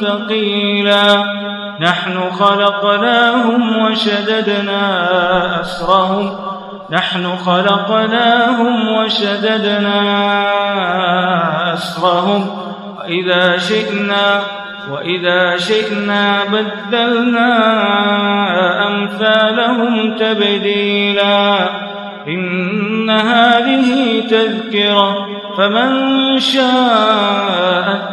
ثقيلا. نحن خلقناهم وشددنا أسرهم. نحن خلقناهم وشددنا أسرهم. وإذا شئنا وإذا شئنا بدلنا أمثالهم تبديلا. إن هذه تذكرة فمن شاء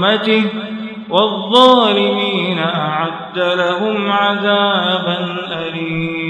رحمته والظالمين أعد لهم عذابا أليما.